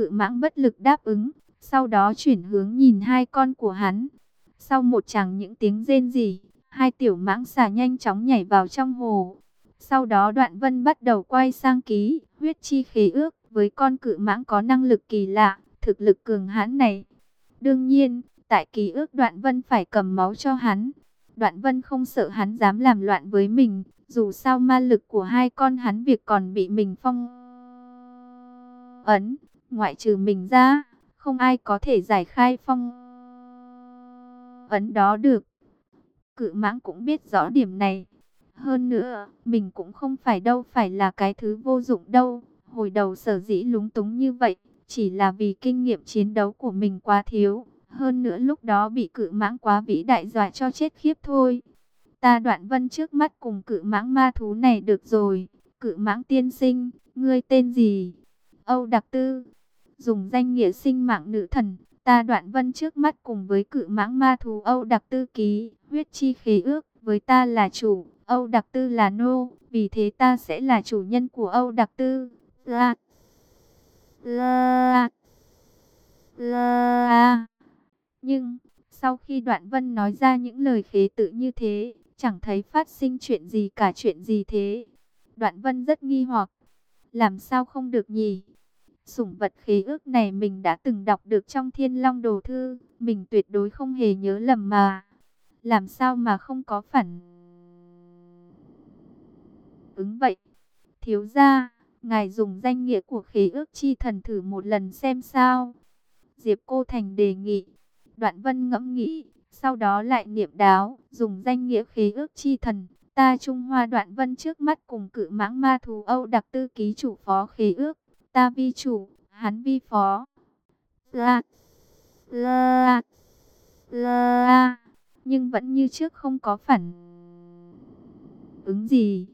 cự mãng bất lực đáp ứng, sau đó chuyển hướng nhìn hai con của hắn. Sau một chàng những tiếng rên rỉ, hai tiểu mãng xà nhanh chóng nhảy vào trong hồ. Sau đó đoạn vân bắt đầu quay sang ký, huyết chi khế ước với con cự mãng có năng lực kỳ lạ, thực lực cường hãn này. Đương nhiên, tại ký ước đoạn vân phải cầm máu cho hắn. Đoạn vân không sợ hắn dám làm loạn với mình, dù sao ma lực của hai con hắn việc còn bị mình phong ấn, ngoại trừ mình ra, không ai có thể giải khai phong ấn đó được. Cự mãng cũng biết rõ điểm này. Hơn nữa, mình cũng không phải đâu phải là cái thứ vô dụng đâu. Hồi đầu sở dĩ lúng túng như vậy, chỉ là vì kinh nghiệm chiến đấu của mình quá thiếu. Hơn nữa lúc đó bị cự mãng quá vĩ đại dọa cho chết khiếp thôi. Ta đoạn vân trước mắt cùng cự mãng ma thú này được rồi. Cự mãng tiên sinh, ngươi tên gì? Âu Đặc Tư. Dùng danh nghĩa sinh mạng nữ thần, ta đoạn vân trước mắt cùng với cự mãng ma thú Âu Đặc Tư ký, huyết chi khế ước, với ta là chủ, Âu Đặc Tư là nô, vì thế ta sẽ là chủ nhân của Âu Đặc Tư. La, la, la. Nhưng, sau khi đoạn vân nói ra những lời khế tự như thế, chẳng thấy phát sinh chuyện gì cả chuyện gì thế. Đoạn vân rất nghi hoặc, làm sao không được nhỉ? Sủng vật khí ước này mình đã từng đọc được trong thiên long đồ thư, mình tuyệt đối không hề nhớ lầm mà. Làm sao mà không có phản ứng vậy? Thiếu gia, ngài dùng danh nghĩa của khí ước chi thần thử một lần xem sao. Diệp Cô Thành đề nghị. Đoạn vân ngẫm nghĩ, sau đó lại niệm đáo, dùng danh nghĩa khí ước chi thần. Ta Trung Hoa đoạn vân trước mắt cùng cự mãng ma thú Âu đặc tư ký chủ phó khí ước. Ta vi chủ, hắn vi phó. La, la, la, nhưng vẫn như trước không có phản ứng gì.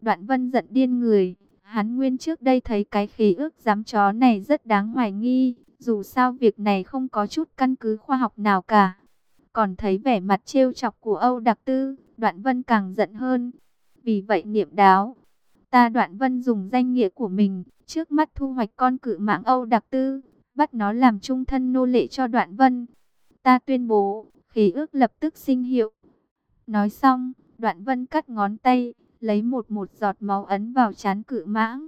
Đoạn vân giận điên người, hắn nguyên trước đây thấy cái khí ước dám chó này rất đáng hoài nghi, dù sao việc này không có chút căn cứ khoa học nào cả. Còn thấy vẻ mặt trêu chọc của Âu Đặc Tư, Đoạn Vân càng giận hơn. Vì vậy niệm đáo, ta Đoạn Vân dùng danh nghĩa của mình, trước mắt thu hoạch con cự mạng Âu Đặc Tư, bắt nó làm trung thân nô lệ cho Đoạn Vân. Ta tuyên bố, khí ước lập tức sinh hiệu. Nói xong, Đoạn Vân cắt ngón tay, lấy một một giọt máu ấn vào chán cự mãng.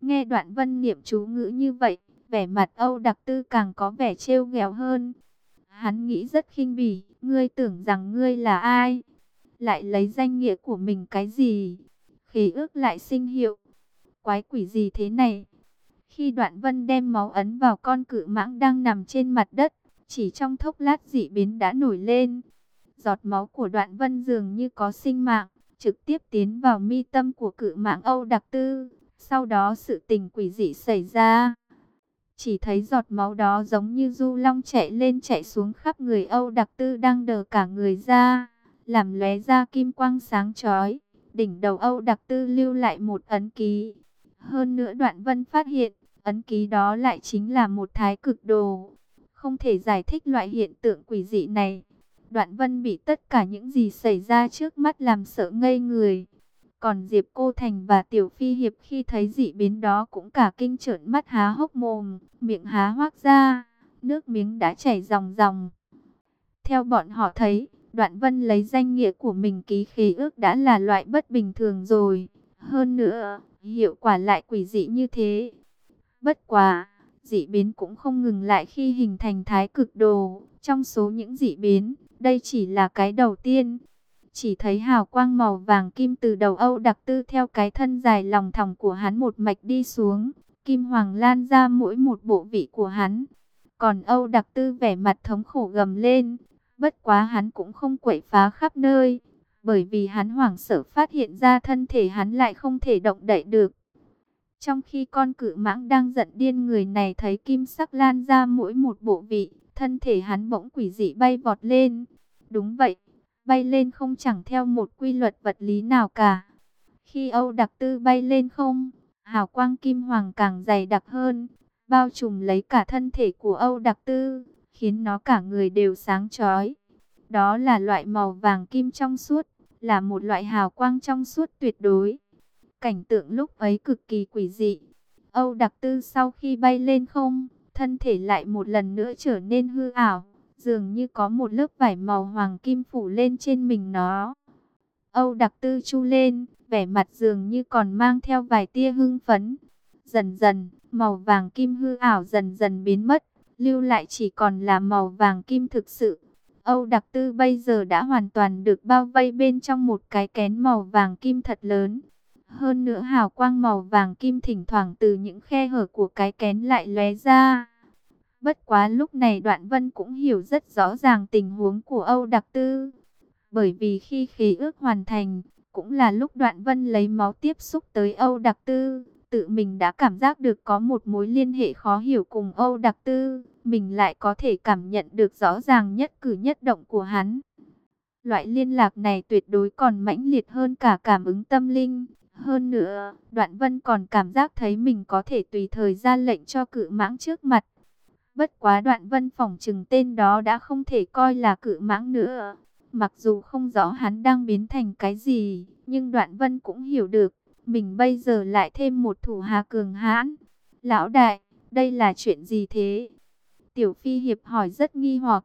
Nghe Đoạn Vân niệm chú ngữ như vậy, vẻ mặt Âu Đặc Tư càng có vẻ trêu ghẹo hơn. Hắn nghĩ rất khinh bỉ, ngươi tưởng rằng ngươi là ai? Lại lấy danh nghĩa của mình cái gì? Khí ước lại sinh hiệu. Quái quỷ gì thế này? Khi đoạn vân đem máu ấn vào con cự mãng đang nằm trên mặt đất, chỉ trong thốc lát dị biến đã nổi lên. Giọt máu của đoạn vân dường như có sinh mạng, trực tiếp tiến vào mi tâm của cự mãng Âu Đặc Tư. Sau đó sự tình quỷ dị xảy ra. Chỉ thấy giọt máu đó giống như du long chạy lên chạy xuống khắp người Âu Đặc Tư đang đờ cả người ra, làm lóe ra kim quang sáng chói. Đỉnh đầu Âu Đặc Tư lưu lại một ấn ký. Hơn nữa đoạn vân phát hiện, ấn ký đó lại chính là một thái cực đồ. Không thể giải thích loại hiện tượng quỷ dị này. Đoạn vân bị tất cả những gì xảy ra trước mắt làm sợ ngây người. Còn Diệp Cô Thành và Tiểu Phi Hiệp khi thấy dị biến đó cũng cả kinh trợn mắt há hốc mồm, miệng há hoác ra, nước miếng đã chảy ròng ròng. Theo bọn họ thấy, Đoạn Vân lấy danh nghĩa của mình ký khế ước đã là loại bất bình thường rồi. Hơn nữa, hiệu quả lại quỷ dị như thế. Bất quá, dị biến cũng không ngừng lại khi hình thành thái cực đồ. Trong số những dị biến, đây chỉ là cái đầu tiên. Chỉ thấy hào quang màu vàng kim từ đầu Âu đặc tư theo cái thân dài lòng thòng của hắn một mạch đi xuống. Kim hoàng lan ra mỗi một bộ vị của hắn. Còn Âu đặc tư vẻ mặt thống khổ gầm lên. Bất quá hắn cũng không quậy phá khắp nơi. Bởi vì hắn hoảng sợ phát hiện ra thân thể hắn lại không thể động đậy được. Trong khi con cự mãng đang giận điên người này thấy kim sắc lan ra mỗi một bộ vị, thân thể hắn bỗng quỷ dị bay vọt lên. Đúng vậy, bay lên không chẳng theo một quy luật vật lý nào cả. Khi Âu Đặc Tư bay lên không, hào quang kim hoàng càng dày đặc hơn, bao trùm lấy cả thân thể của Âu Đặc Tư, khiến nó cả người đều sáng chói. Đó là loại màu vàng kim trong suốt, là một loại hào quang trong suốt tuyệt đối. Cảnh tượng lúc ấy cực kỳ quỷ dị. Âu Đặc Tư sau khi bay lên không, thân thể lại một lần nữa trở nên hư ảo, dường như có một lớp vải màu hoàng kim phủ lên trên mình nó. Âu đặc tư chu lên, vẻ mặt dường như còn mang theo vài tia hưng phấn. Dần dần, màu vàng kim hư ảo dần dần biến mất, lưu lại chỉ còn là màu vàng kim thực sự. Âu đặc tư bây giờ đã hoàn toàn được bao vây bên trong một cái kén màu vàng kim thật lớn. Hơn nữa hào quang màu vàng kim thỉnh thoảng từ những khe hở của cái kén lại lóe ra. Bất quá lúc này Đoạn Vân cũng hiểu rất rõ ràng tình huống của Âu Đặc Tư. Bởi vì khi khí ước hoàn thành, cũng là lúc Đoạn Vân lấy máu tiếp xúc tới Âu Đặc Tư. Tự mình đã cảm giác được có một mối liên hệ khó hiểu cùng Âu Đặc Tư. Mình lại có thể cảm nhận được rõ ràng nhất cử nhất động của hắn. Loại liên lạc này tuyệt đối còn mãnh liệt hơn cả cảm ứng tâm linh. Hơn nữa, Đoạn Vân còn cảm giác thấy mình có thể tùy thời ra lệnh cho cự mãng trước mặt. Bất quá Đoạn Vân phỏng chừng tên đó đã không thể coi là cự mãng nữa. Mặc dù không rõ hắn đang biến thành cái gì, nhưng Đoạn Vân cũng hiểu được, mình bây giờ lại thêm một thủ hà cường hãn. Lão đại, đây là chuyện gì thế? Tiểu Phi Hiệp hỏi rất nghi hoặc.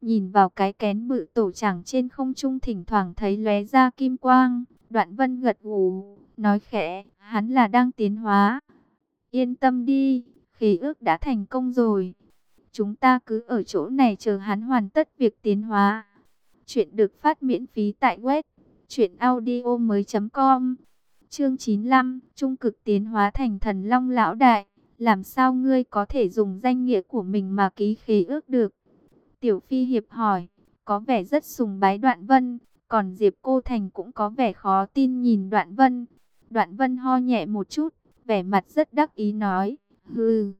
Nhìn vào cái kén bự tổ chẳng trên không trung thỉnh thoảng thấy lóe ra kim quang, Đoạn Vân gật gù, nói khẽ, hắn là đang tiến hóa. Yên tâm đi, khí ước đã thành công rồi. Chúng ta cứ ở chỗ này chờ hắn hoàn tất việc tiến hóa. Chuyện được phát miễn phí tại web mới.com. Chương 95, trung cực tiến hóa thành thần long lão đại, làm sao ngươi có thể dùng danh nghĩa của mình mà ký khí ước được? Tiểu Phi hiệp hỏi, có vẻ rất sùng bái Đoạn Vân, còn Diệp Cô Thành cũng có vẻ khó tin nhìn Đoạn Vân. Đoạn Vân ho nhẹ một chút, vẻ mặt rất đắc ý nói, hừ,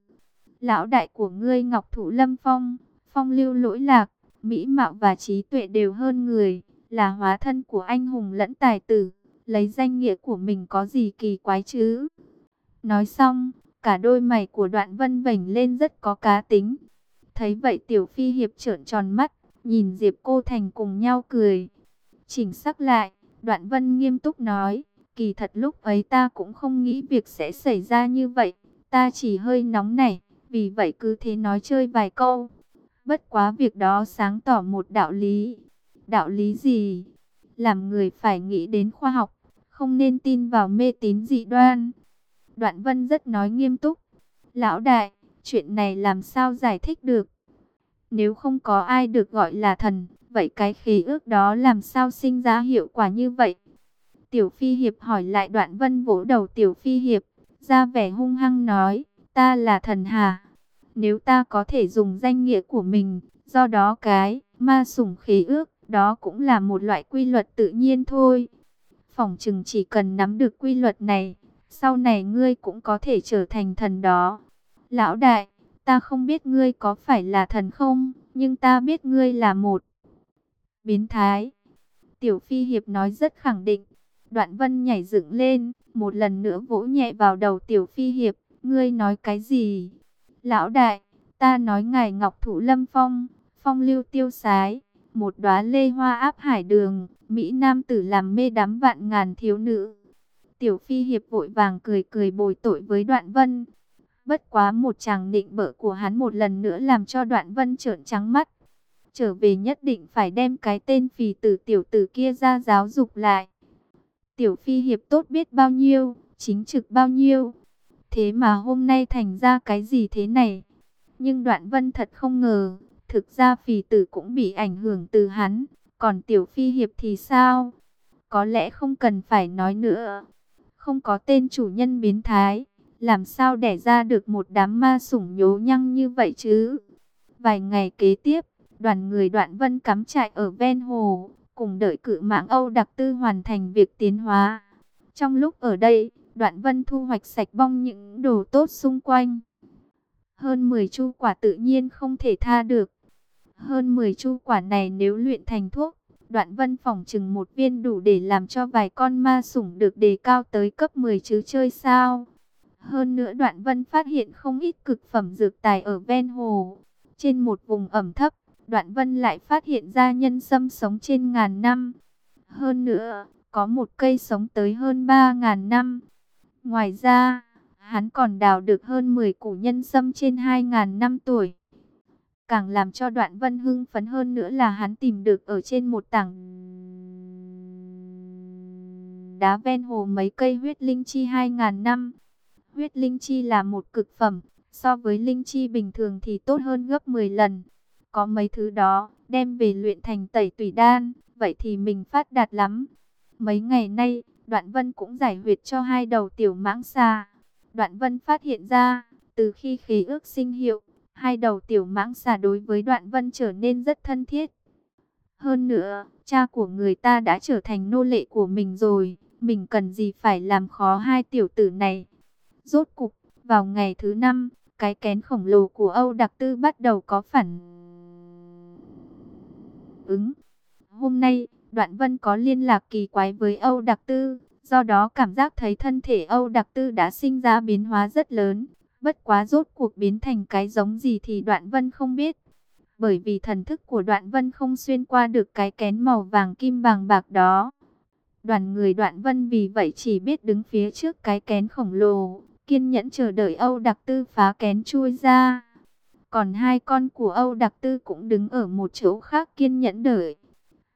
lão đại của ngươi Ngọc thụ Lâm Phong, phong lưu lỗi lạc, mỹ mạo và trí tuệ đều hơn người, là hóa thân của anh hùng lẫn tài tử, lấy danh nghĩa của mình có gì kỳ quái chứ? Nói xong, cả đôi mày của Đoạn Vân vểnh lên rất có cá tính. Thấy vậy Tiểu Phi Hiệp trợn tròn mắt, nhìn Diệp Cô Thành cùng nhau cười. Chỉnh sắc lại, Đoạn Vân nghiêm túc nói, kỳ thật lúc ấy ta cũng không nghĩ việc sẽ xảy ra như vậy, ta chỉ hơi nóng nảy, vì vậy cứ thế nói chơi vài câu. Bất quá việc đó sáng tỏ một đạo lý. Đạo lý gì? Làm người phải nghĩ đến khoa học, không nên tin vào mê tín dị đoan. Đoạn Vân rất nói nghiêm túc. Lão đại, chuyện này làm sao giải thích được? Nếu không có ai được gọi là thần, vậy cái khí ước đó làm sao sinh ra hiệu quả như vậy? Tiểu Phi Hiệp hỏi lại Đoạn Vân vỗ đầu Tiểu Phi Hiệp, ra vẻ hung hăng nói, ta là thần hà. Nếu ta có thể dùng danh nghĩa của mình, do đó cái ma sủng khí ước, đó cũng là một loại quy luật tự nhiên thôi. Phỏng chừng chỉ cần nắm được quy luật này, sau này ngươi cũng có thể trở thành thần đó. Lão đại, ta không biết ngươi có phải là thần không, nhưng ta biết ngươi là một biến thái. Tiểu Phi Hiệp nói rất khẳng định. Đoạn Vân nhảy dựng lên, một lần nữa vỗ nhẹ vào đầu Tiểu Phi Hiệp. Ngươi nói cái gì? Lão đại, ta nói ngài Ngọc thụ Lâm Phong, phong lưu tiêu sái, một đóa lê hoa áp hải đường, Mỹ Nam tử làm mê đắm vạn ngàn thiếu nữ. Tiểu Phi Hiệp vội vàng cười cười bồi tội với Đoạn Vân. Bất quá một chàng nịnh bợ của hắn một lần nữa làm cho Đoạn Vân trợn trắng mắt. Trở về nhất định phải đem cái tên phì tử tiểu tử kia ra giáo dục lại. Tiểu Phi Hiệp tốt biết bao nhiêu, chính trực bao nhiêu. Thế mà hôm nay thành ra cái gì thế này? Nhưng Đoạn Vân thật không ngờ, thực ra phì tử cũng bị ảnh hưởng từ hắn. Còn Tiểu Phi Hiệp thì sao? Có lẽ không cần phải nói nữa. Không có tên chủ nhân biến thái, làm sao đẻ ra được một đám ma sủng nhố nhăng như vậy chứ? Vài ngày kế tiếp, đoàn người đoạn vân cắm trại ở ven hồ, cùng đợi cự mạng Âu đặc tư hoàn thành việc tiến hóa. Trong lúc ở đây, đoạn vân thu hoạch sạch bong những đồ tốt xung quanh. Hơn 10 chu quả tự nhiên không thể tha được. Hơn 10 chu quả này nếu luyện thành thuốc, đoạn vân phòng chừng một viên đủ để làm cho vài con ma sủng được đề cao tới cấp 10 chứ chơi sao. Hơn nữa đoạn vân phát hiện không ít cực phẩm dược tài ở ven hồ. Trên một vùng ẩm thấp, đoạn vân lại phát hiện ra nhân sâm sống trên ngàn năm. Hơn nữa, có một cây sống tới hơn ba ngàn năm. Ngoài ra, Hắn còn đào được hơn 10 củ nhân sâm trên 2.000 năm tuổi. Càng làm cho đoạn vân hưng phấn hơn nữa là hắn tìm được ở trên một tảng đá ven hồ mấy cây huyết linh chi 2.000 năm. Huyết linh chi là một cực phẩm, so với linh chi bình thường thì tốt hơn gấp 10 lần. Có mấy thứ đó, đem về luyện thành tẩy tùy đan, vậy thì mình phát đạt lắm. Mấy ngày nay, Đoạn Vân cũng giải huyệt cho hai đầu tiểu mãng xà. Đoạn Vân phát hiện ra, từ khi khí ước sinh hiệu, hai đầu tiểu mãng xà đối với Đoạn Vân trở nên rất thân thiết. Hơn nữa, cha của người ta đã trở thành nô lệ của mình rồi, mình cần gì phải làm khó hai tiểu tử này. Rốt cục, vào ngày thứ năm, cái kén khổng lồ của Âu Đặc Tư bắt đầu có phản ứng. Hôm nay, Đoạn Vân có liên lạc kỳ quái với Âu Đặc Tư, do đó cảm giác thấy thân thể Âu Đặc Tư đã sinh ra biến hóa rất lớn. Bất quá rốt cuộc biến thành cái giống gì thì Đoạn Vân không biết. Bởi vì thần thức của Đoạn Vân không xuyên qua được cái kén màu vàng kim vàng bạc đó. Đoàn người Đoạn Vân vì vậy chỉ biết đứng phía trước cái kén khổng lồ, kiên nhẫn chờ đợi Âu Đặc Tư phá kén chui ra. Còn hai con của Âu Đặc Tư cũng đứng ở một chỗ khác kiên nhẫn đợi.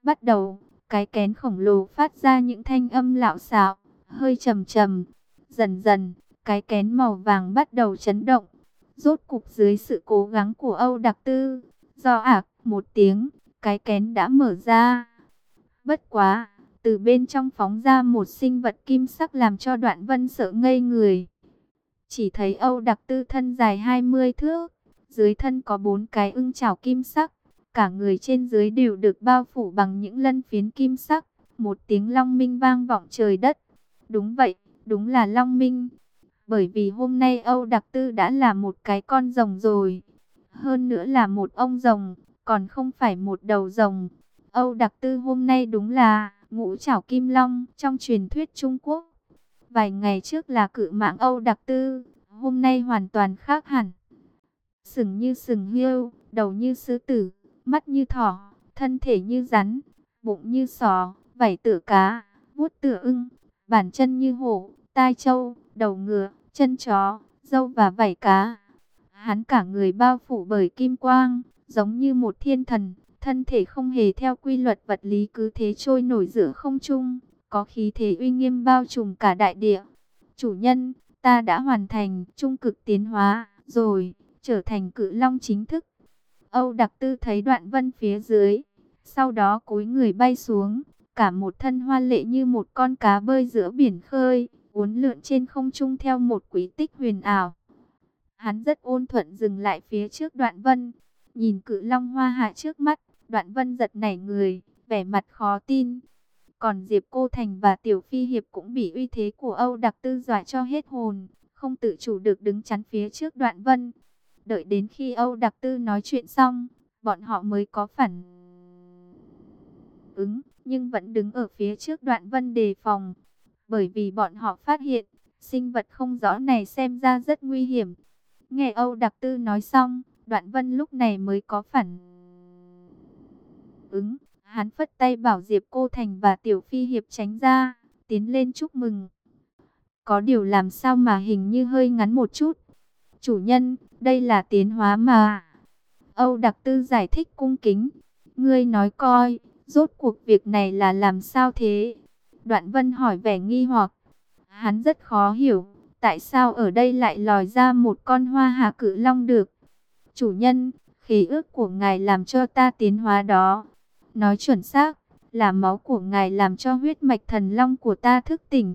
Bắt đầu, cái kén khổng lồ phát ra những thanh âm lạo xạo, hơi trầm trầm. Dần dần, cái kén màu vàng bắt đầu chấn động. Rốt cục dưới sự cố gắng của Âu Đặc Tư, do ạc một tiếng, cái kén đã mở ra. Bất quá, từ bên trong phóng ra một sinh vật kim sắc làm cho đoạn vân sợ ngây người. Chỉ thấy Âu Đặc Tư thân dài 20 thước, dưới thân có bốn cái ưng chảo kim sắc, cả người trên dưới đều được bao phủ bằng những lân phiến kim sắc, một tiếng long minh vang vọng trời đất. Đúng vậy, đúng là long minh. Bởi vì hôm nay Âu Đặc Tư đã là một cái con rồng rồi, hơn nữa là một ông rồng, còn không phải một đầu rồng. Âu Đặc Tư hôm nay đúng là ngũ trảo kim long trong truyền thuyết Trung Quốc. Vài ngày trước là cự mạng Âu Đặc Tư, hôm nay hoàn toàn khác hẳn. Sừng như sừng hiêu, đầu như sư tử, mắt như thỏ, thân thể như rắn, bụng như sò, vảy tựa cá, vuốt tựa ưng, bàn chân như hổ, tai trâu, đầu ngựa, chân chó, dâu và vảy cá. Hắn cả người bao phủ bởi kim quang, giống như một thiên thần, thân thể không hề theo quy luật vật lý cứ thế trôi nổi giữa không trung, có khí thế uy nghiêm bao trùm cả đại địa. Chủ nhân, ta đã hoàn thành trung cực tiến hóa rồi, trở thành cự long chính thức. Âu Đặc Tư thấy đoạn vân phía dưới, sau đó cúi người bay xuống, cả một thân hoa lệ như một con cá bơi giữa biển khơi, uốn lượn trên không trung theo một quý tích huyền ảo. Hắn rất ôn thuận dừng lại phía trước đoạn vân, nhìn cự long hoa hạ trước mắt, đoạn vân giật nảy người, vẻ mặt khó tin. Còn Diệp Cô Thành và Tiểu Phi Hiệp cũng bị uy thế của Âu Đặc Tư dọa cho hết hồn, không tự chủ được đứng chắn phía trước đoạn vân. Đợi đến khi Âu Đặc Tư nói chuyện xong, bọn họ mới có phản ứng, nhưng vẫn đứng ở phía trước đoạn vân đề phòng. Bởi vì bọn họ phát hiện, sinh vật không rõ này xem ra rất nguy hiểm. Nghe Âu Đặc Tư nói xong, đoạn vân lúc này mới có phản ứng. Hắn phất tay bảo Diệp Cô Thành và Tiểu Phi Hiệp tránh ra, tiến lên chúc mừng. Có điều làm sao mà hình như hơi ngắn một chút. Chủ nhân, đây là tiến hóa mà. Âu Đặc Tư giải thích cung kính. Ngươi nói coi, rốt cuộc việc này là làm sao thế? Đoạn Vân hỏi vẻ nghi hoặc. Hắn rất khó hiểu, tại sao ở đây lại lòi ra một con hoa hà cự long được? Chủ nhân, khí ước của ngài làm cho ta tiến hóa đó. Nói chuẩn xác, là máu của ngài làm cho huyết mạch thần long của ta thức tỉnh.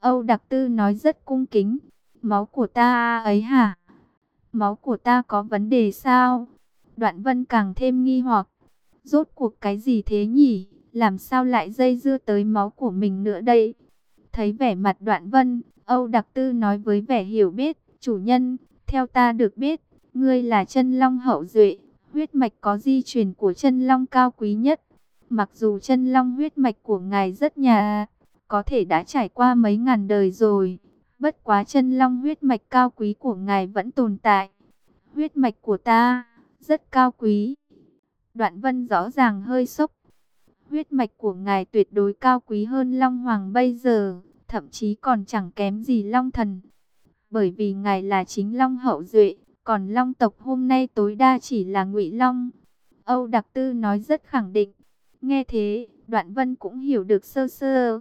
Âu Đặc Tư nói rất cung kính. Máu của ta ấy hả? Máu của ta có vấn đề sao? Đoạn vân càng thêm nghi hoặc. Rốt cuộc cái gì thế nhỉ? Làm sao lại dây dưa tới máu của mình nữa đây? Thấy vẻ mặt đoạn vân, Âu Đặc Tư nói với vẻ hiểu biết. Chủ nhân, theo ta được biết, ngươi là chân long hậu duệ huyết mạch có di truyền của chân long cao quý nhất. Mặc dù chân long huyết mạch của ngài rất nhà, có thể đã trải qua mấy ngàn đời rồi, bất quá chân long huyết mạch cao quý của ngài vẫn tồn tại. Huyết mạch của ta, rất cao quý. Đoạn vân rõ ràng hơi sốc. Huyết mạch của ngài tuyệt đối cao quý hơn long hoàng bây giờ, thậm chí còn chẳng kém gì long thần. bởi vì ngài là chính long hậu duệ, còn long tộc hôm nay tối đa chỉ là ngụy long. Âu Đặc Tư nói rất khẳng định. Nghe thế, Đoạn Vân cũng hiểu được sơ sơ.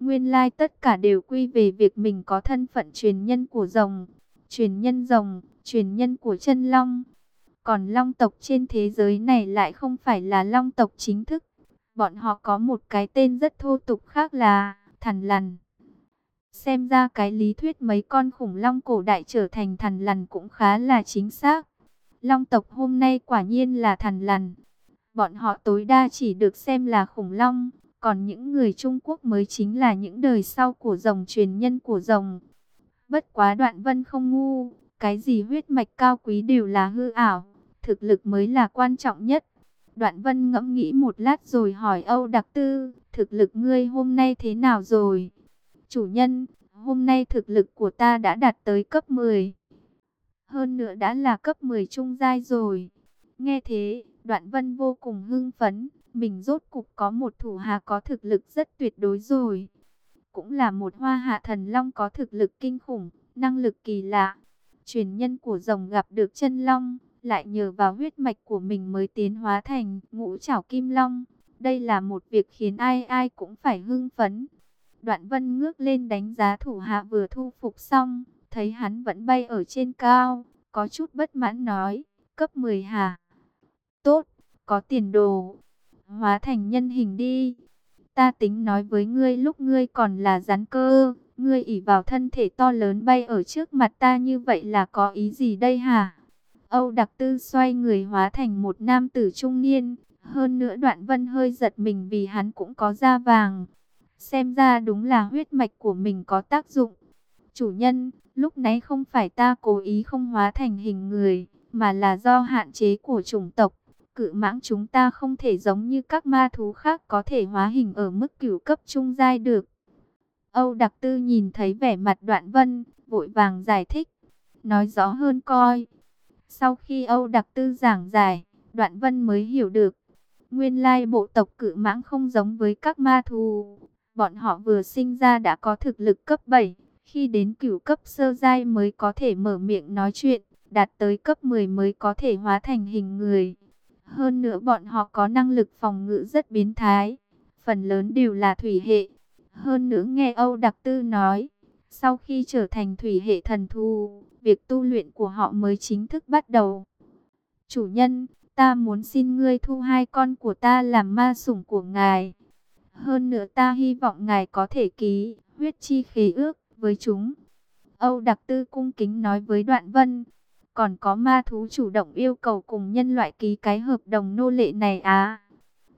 Nguyên lai tất cả đều quy về việc mình có thân phận truyền nhân của rồng, truyền nhân rồng, truyền nhân của chân long. Còn long tộc trên thế giới này lại không phải là long tộc chính thức. Bọn họ có một cái tên rất thô tục khác là thần lằn. Xem ra cái lý thuyết mấy con khủng long cổ đại trở thành thần lằn cũng khá là chính xác. Long tộc hôm nay quả nhiên là thần lằn. Bọn họ tối đa chỉ được xem là khủng long, còn những người Trung Quốc mới chính là những đời sau của rồng truyền nhân của rồng. Bất quá đoạn vân không ngu, cái gì huyết mạch cao quý đều là hư ảo, thực lực mới là quan trọng nhất. Đoạn vân ngẫm nghĩ một lát rồi hỏi Âu Đặc Tư, thực lực ngươi hôm nay thế nào rồi? Chủ nhân, hôm nay thực lực của ta đã đạt tới cấp 10. Hơn nữa đã là cấp 10 trung giai rồi. Nghe thế, đoạn vân vô cùng hưng phấn. Mình rốt cục có một thủ hạ có thực lực rất tuyệt đối rồi. Cũng là một hoa hạ thần long có thực lực kinh khủng, năng lực kỳ lạ. Truyền nhân của rồng gặp được chân long, lại nhờ vào huyết mạch của mình mới tiến hóa thành ngũ trảo kim long. Đây là một việc khiến ai ai cũng phải hưng phấn. Đoạn vân ngước lên đánh giá thủ hạ vừa thu phục xong, thấy hắn vẫn bay ở trên cao, có chút bất mãn nói, cấp 10 hả? Tốt, có tiền đồ, hóa thành nhân hình đi. Ta tính nói với ngươi lúc ngươi còn là rắn cơ, ngươi ỉ vào thân thể to lớn bay ở trước mặt ta như vậy là có ý gì đây hả? Âu Đặc Tư xoay người hóa thành một nam tử trung niên, hơn nữa đoạn vân hơi giật mình vì hắn cũng có da vàng. Xem ra đúng là huyết mạch của mình có tác dụng. Chủ nhân, lúc nãy không phải ta cố ý không hóa thành hình người, mà là do hạn chế của chủng tộc. Cự mãng chúng ta không thể giống như các ma thú khác có thể hóa hình ở mức cửu cấp trung giai được. Âu Đặc Tư nhìn thấy vẻ mặt đoạn vân, vội vàng giải thích, nói rõ hơn coi. Sau khi Âu Đặc Tư giảng giải, đoạn vân mới hiểu được. Nguyên lai bộ tộc cự mãng không giống với các ma thú. Bọn họ vừa sinh ra đã có thực lực cấp 7, khi đến cửu cấp sơ giai mới có thể mở miệng nói chuyện, đạt tới cấp 10 mới có thể hóa thành hình người. Hơn nữa bọn họ có năng lực phòng ngự rất biến thái, phần lớn đều là thủy hệ. Hơn nữa nghe Âu Đặc Tư nói, sau khi trở thành thủy hệ thần thù, việc tu luyện của họ mới chính thức bắt đầu. Chủ nhân, ta muốn xin ngươi thu hai con của ta làm ma sủng của ngài. Hơn nữa ta hy vọng ngài có thể ký huyết chi khế ước với chúng. Âu Đặc Tư cung kính nói với Đoạn Vân. Còn có ma thú chủ động yêu cầu cùng nhân loại ký cái hợp đồng nô lệ này à?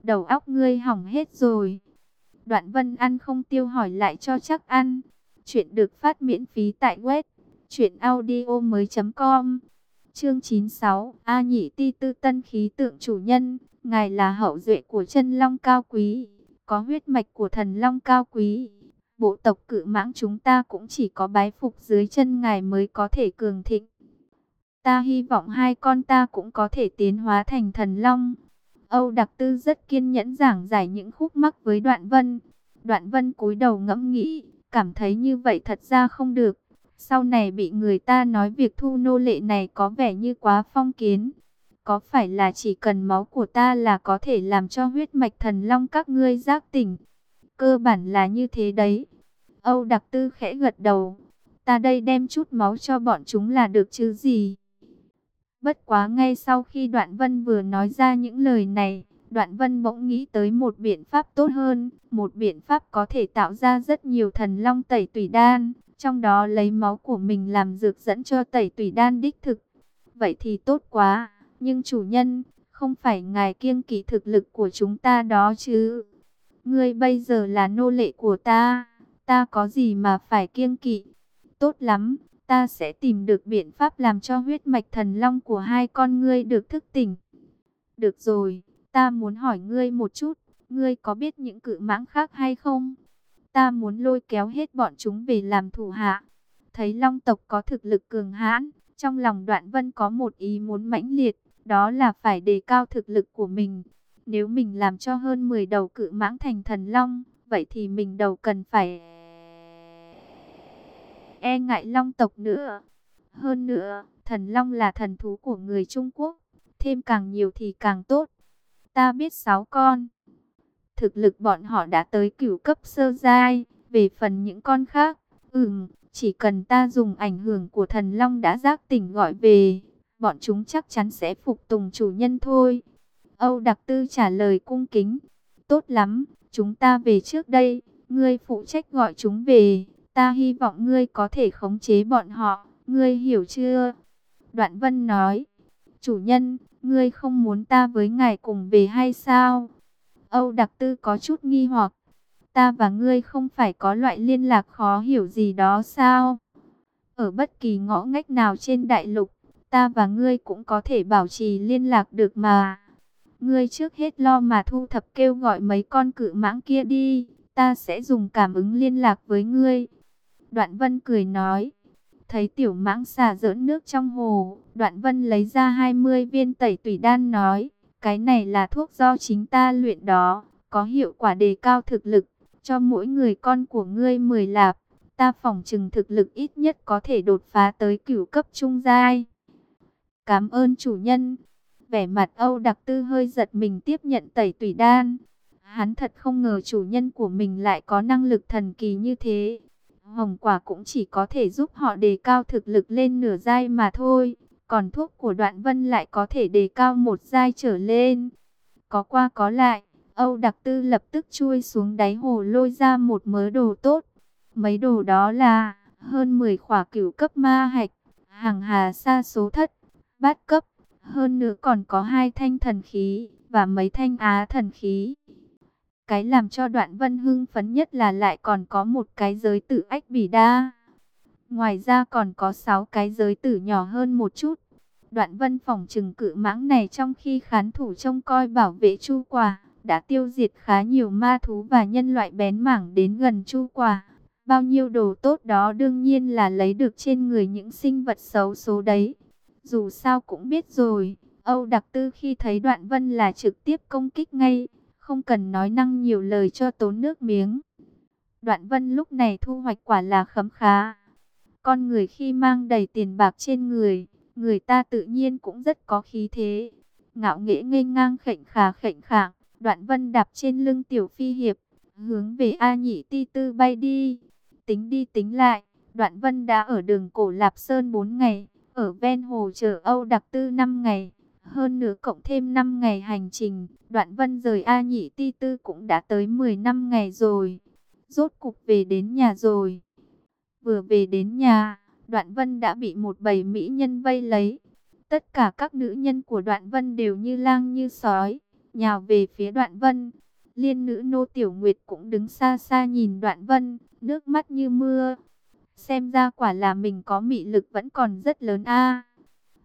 Đầu óc ngươi hỏng hết rồi. Đoạn Vân ăn không tiêu hỏi lại cho chắc ăn. Chuyện được phát miễn phí tại web truyệnaudiomoi.com. Chương 96, A Nhị Ti Tư Tân khí tượng chủ nhân, ngài là hậu duệ của chân long cao quý có huyết mạch của thần long cao quý. Bộ tộc cự mãng chúng ta cũng chỉ có bái phục dưới chân ngài mới có thể cường thịnh. Ta hy vọng hai con ta cũng có thể tiến hóa thành thần long. Âu Đặc Tư rất kiên nhẫn giảng giải những khúc mắc với Đoạn Vân. Đoạn Vân cúi đầu ngẫm nghĩ, cảm thấy như vậy thật ra không được. Sau này bị người ta nói việc thu nô lệ này có vẻ như quá phong kiến. Có phải là chỉ cần máu của ta là có thể làm cho huyết mạch thần long các ngươi giác tỉnh? Cơ bản là như thế đấy. Âu Đặc Tư khẽ gật đầu. Ta đây đem chút máu cho bọn chúng là được chứ gì? Bất quá ngay sau khi Đoạn Vân vừa nói ra những lời này, Đoạn Vân bỗng nghĩ tới một biện pháp tốt hơn, một biện pháp có thể tạo ra rất nhiều thần long tẩy tủy đan, trong đó lấy máu của mình làm dược dẫn cho tẩy tủy đan đích thực. Vậy thì tốt quá. Nhưng chủ nhân, không phải ngài kiêng kỵ thực lực của chúng ta đó chứ. Ngươi bây giờ là nô lệ của ta, ta có gì mà phải kiêng kỵ. Tốt lắm, ta sẽ tìm được biện pháp làm cho huyết mạch thần long của hai con ngươi được thức tỉnh. Được rồi, ta muốn hỏi ngươi một chút, ngươi có biết những cự mãng khác hay không? Ta muốn lôi kéo hết bọn chúng về làm thủ hạ. Thấy long tộc có thực lực cường hãn, trong lòng đoạn vân có một ý muốn mãnh liệt đó là phải đề cao thực lực của mình. Nếu mình làm cho hơn 10 đầu cự mãng thành thần long, vậy thì mình đầu cần phải e ngại long tộc nữa. Hơn nữa, thần long là thần thú của người Trung Quốc, thêm càng nhiều thì càng tốt. Ta biết sáu con. Thực lực bọn họ đã tới cửu cấp sơ giai, về phần những con khác, ừm, chỉ cần ta dùng ảnh hưởng của thần long đã giác tỉnh gọi về, bọn chúng chắc chắn sẽ phục tùng chủ nhân thôi. Âu Đặc Tư trả lời cung kính, tốt lắm, chúng ta về trước đây, ngươi phụ trách gọi chúng về, ta hy vọng ngươi có thể khống chế bọn họ, ngươi hiểu chưa? Đoạn Vân nói, chủ nhân, ngươi không muốn ta với ngài cùng về hay sao? Âu Đặc Tư có chút nghi hoặc, ta và ngươi không phải có loại liên lạc khó hiểu gì đó sao? Ở bất kỳ ngõ ngách nào trên đại lục, ta và ngươi cũng có thể bảo trì liên lạc được mà. Ngươi trước hết lo mà thu thập kêu gọi mấy con cự mãng kia đi, ta sẽ dùng cảm ứng liên lạc với ngươi. Đoạn Vân cười nói, thấy tiểu mãng xà dỡn nước trong hồ, Đoạn Vân lấy ra 20 viên tẩy tủy đan nói, cái này là thuốc do chính ta luyện đó, có hiệu quả đề cao thực lực, cho mỗi người con của ngươi 10 lạp, ta phòng trừng thực lực ít nhất có thể đột phá tới cửu cấp trung giai. Cảm ơn chủ nhân. Vẻ mặt Âu Đặc Tư hơi giật mình tiếp nhận tẩy tủy đan. Hắn thật không ngờ chủ nhân của mình lại có năng lực thần kỳ như thế. Hồng quả cũng chỉ có thể giúp họ đề cao thực lực lên nửa giai mà thôi. Còn thuốc của đoạn vân lại có thể đề cao một giai trở lên. Có qua có lại, Âu Đặc Tư lập tức chui xuống đáy hồ lôi ra một mớ đồ tốt. Mấy đồ đó là hơn 10 khỏa cửu cấp ma hạch, hàng hà sa số thất, bát cấp, hơn nữa còn có hai thanh thần khí và mấy thanh á thần khí. Cái làm cho đoạn vân hưng phấn nhất là lại còn có một cái giới tử ách bỉ đa. Ngoài ra còn có sáu cái giới tử nhỏ hơn một chút. Đoạn vân phòng trừng cự mãng này trong khi khán thủ trông coi bảo vệ chu quả, đã tiêu diệt khá nhiều ma thú và nhân loại bén mảng đến gần chu quả. Bao nhiêu đồ tốt đó đương nhiên là lấy được trên người những sinh vật xấu số đấy. Dù sao cũng biết rồi, Âu Đặc Tư khi thấy Đoạn Vân là trực tiếp công kích ngay, không cần nói năng nhiều lời cho tốn nước miếng. Đoạn Vân lúc này thu hoạch quả là khấm khá. Con người khi mang đầy tiền bạc trên người, người ta tự nhiên cũng rất có khí thế. Ngạo nghễ ngây ngang khệnh khà khệnh khạng, Đoạn Vân đạp trên lưng Tiểu Phi Hiệp, hướng về A Nhị Ti Tư bay đi. Tính đi tính lại, Đoạn Vân đã ở đường cổ Lạp Sơn 4 ngày ở ven hồ chờ Âu đặc tư 5 ngày, hơn nữa cộng thêm 5 ngày hành trình, đoạn vân rời A Nhị Ti Tư cũng đã tới 10 năm ngày rồi. Rốt cục về đến nhà rồi. Vừa về đến nhà, đoạn vân đã bị một bầy mỹ nhân vây lấy. Tất cả các nữ nhân của đoạn vân đều như lang như sói, nhào về phía đoạn vân. Liên nữ nô tiểu nguyệt cũng đứng xa xa nhìn đoạn vân, nước mắt như mưa. Xem ra quả là mình có mị lực vẫn còn rất lớn a.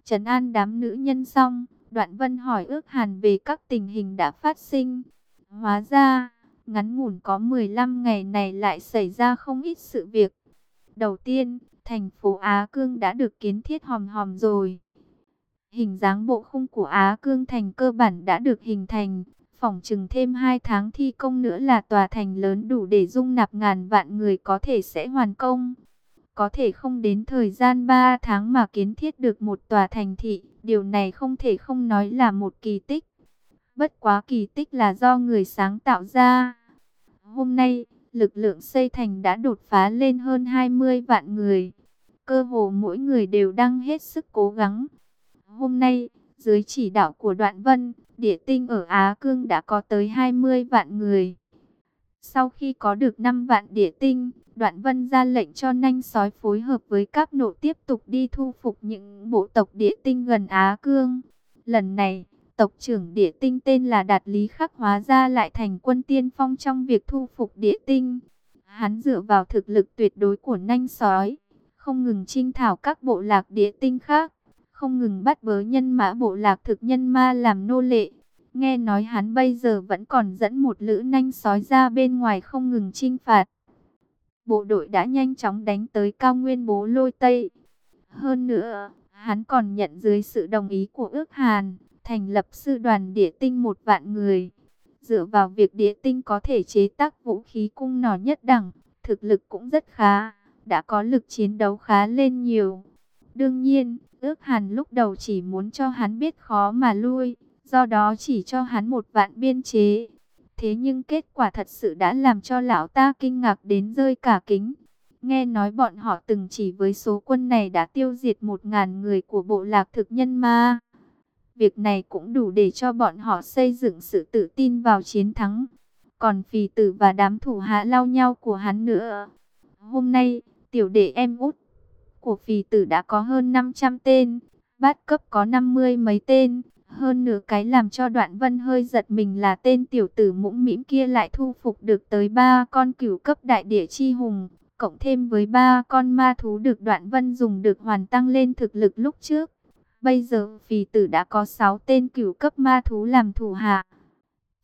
Trấn an đám nữ nhân xong, Đoạn Vân hỏi ước hàn về các tình hình đã phát sinh. Hóa ra, ngắn ngủn có 15 ngày này lại xảy ra không ít sự việc. Đầu tiên, thành phố Á Cương đã được kiến thiết hòm hòm rồi. Hình dáng bộ khung của Á Cương thành cơ bản đã được hình thành. Phòng chừng thêm 2 tháng thi công nữa là tòa thành lớn đủ để dung nạp ngàn vạn người có thể sẽ hoàn công. Có thể không đến thời gian 3 tháng mà kiến thiết được một tòa thành thị, điều này không thể không nói là một kỳ tích. Bất quá kỳ tích là do người sáng tạo ra. Hôm nay, lực lượng xây thành đã đột phá lên hơn 20 vạn người. Cơ hồ mỗi người đều đang hết sức cố gắng. Hôm nay, dưới chỉ đạo của Đoạn Vân, địa tinh ở Á Cương đã có tới 20 vạn người. Sau khi có được 5 vạn địa tinh, Đoạn Vân ra lệnh cho nanh sói phối hợp với các nộ tiếp tục đi thu phục những bộ tộc địa tinh gần Á Cương. Lần này, tộc trưởng địa tinh tên là Đạt Lý Khắc hóa ra lại thành quân tiên phong trong việc thu phục địa tinh. Hắn dựa vào thực lực tuyệt đối của nanh sói, không ngừng trinh thảo các bộ lạc địa tinh khác, không ngừng bắt bớ nhân mã bộ lạc thực nhân ma làm nô lệ. Nghe nói hắn bây giờ vẫn còn dẫn một lữ nanh sói ra bên ngoài không ngừng trinh phạt bộ đội đã nhanh chóng đánh tới cao nguyên bố lôi Tây. Hơn nữa, hắn còn nhận dưới sự đồng ý của ước Hàn, thành lập sư đoàn địa tinh một vạn người. Dựa vào việc địa tinh có thể chế tác vũ khí cung nỏ nhất đẳng, thực lực cũng rất khá. đã có lực chiến đấu khá lên nhiều. Đương nhiên, ước hàn lúc đầu chỉ muốn cho hắn biết khó mà lui, do đó chỉ cho hắn một vạn biên chế. Thế nhưng kết quả thật sự đã làm cho lão ta kinh ngạc đến rơi cả kính. Nghe nói bọn họ từng chỉ với số quân này đã tiêu diệt một ngàn người của bộ lạc thực nhân ma. Việc này cũng đủ để cho bọn họ xây dựng sự tự tin vào chiến thắng. Còn phì tử và đám thủ hạ lao nhau của hắn nữa. Hôm nay, tiểu đệ em út của phì tử đã có hơn 500 tên, bát cấp có 50 mấy tên. Hơn nửa cái làm cho đoạn vân hơi giật mình là tên tiểu tử mũm mĩm kia lại thu phục được tới ba con cửu cấp đại địa chi hùng. Cộng thêm với ba con ma thú được đoạn vân dùng được hoàn tăng lên thực lực lúc trước. Bây giờ phì tử đã có 6 tên cửu cấp ma thú làm thủ hạ.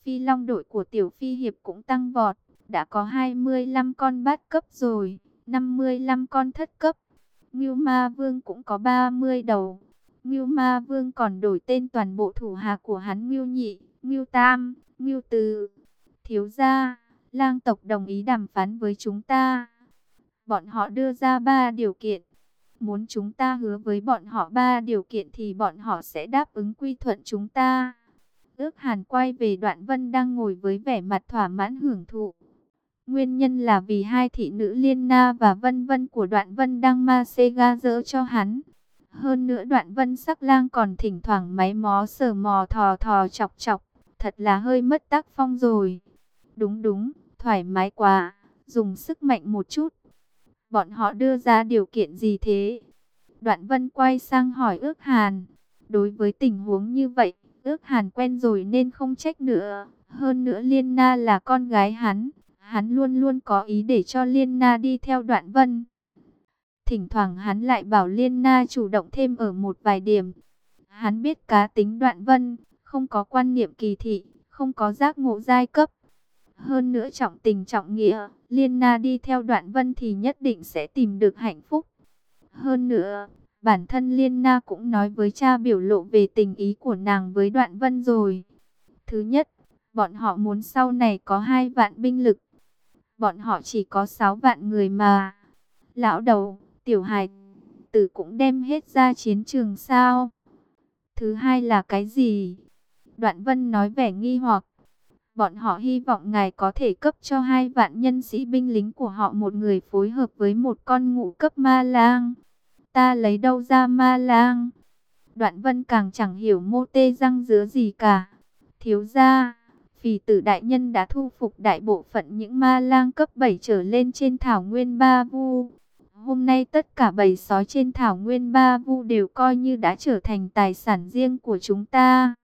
Phi long đội của tiểu phi hiệp cũng tăng vọt. Đã có 25 con bát cấp rồi. 55 con thất cấp. Ngưu ma vương cũng có 30 đầu. Ngưu Ma Vương còn đổi tên toàn bộ thủ hạ của hắn Ngưu Nhị, Ngưu Tam, Ngưu tứ Thiếu gia, lang tộc đồng ý đàm phán với chúng ta. Bọn họ đưa ra ba điều kiện. Muốn chúng ta hứa với bọn họ ba điều kiện thì bọn họ sẽ đáp ứng quy thuận chúng ta. Ước hàn quay về đoạn vân đang ngồi với vẻ mặt thỏa mãn hưởng thụ. Nguyên nhân là vì hai thị nữ Liên Na và Vân Vân của đoạn vân đang ma xê ga dỡ cho hắn. Hơn nữa đoạn vân sắc lang còn thỉnh thoảng máy mó sờ mò thò thò chọc chọc. Thật là hơi mất tác phong rồi. Đúng đúng, thoải mái quá. Dùng sức mạnh một chút. Bọn họ đưa ra điều kiện gì thế? Đoạn vân quay sang hỏi ước hàn. Đối với tình huống như vậy, ước hàn quen rồi nên không trách nữa. Hơn nữa Liên Na là con gái hắn. Hắn luôn luôn có ý để cho Liên Na đi theo đoạn vân. Thỉnh thoảng hắn lại bảo Liên Na chủ động thêm ở một vài điểm. Hắn biết cá tính đoạn vân, không có quan niệm kỳ thị, không có giác ngộ giai cấp. Hơn nữa trọng tình trọng nghĩa, Liên Na đi theo đoạn vân thì nhất định sẽ tìm được hạnh phúc. Hơn nữa, bản thân Liên Na cũng nói với cha biểu lộ về tình ý của nàng với đoạn vân rồi. Thứ nhất, bọn họ muốn sau này có hai vạn binh lực. Bọn họ chỉ có sáu vạn người mà. Lão đầu, tiểu hài tử cũng đem hết ra chiến trường sao? Thứ hai là cái gì? Đoạn vân nói vẻ nghi hoặc. Bọn họ hy vọng ngài có thể cấp cho hai vạn nhân sĩ binh lính của họ một người phối hợp với một con ngũ cấp ma lang. Ta lấy đâu ra ma lang? Đoạn vân càng chẳng hiểu mô tê răng dứa gì cả. Thiếu ra, phì tử đại nhân đã thu phục đại bộ phận những ma lang cấp 7 trở lên trên thảo nguyên ba vu. Hôm nay tất cả bầy sói trên thảo nguyên ba vu đều coi như đã trở thành tài sản riêng của chúng ta.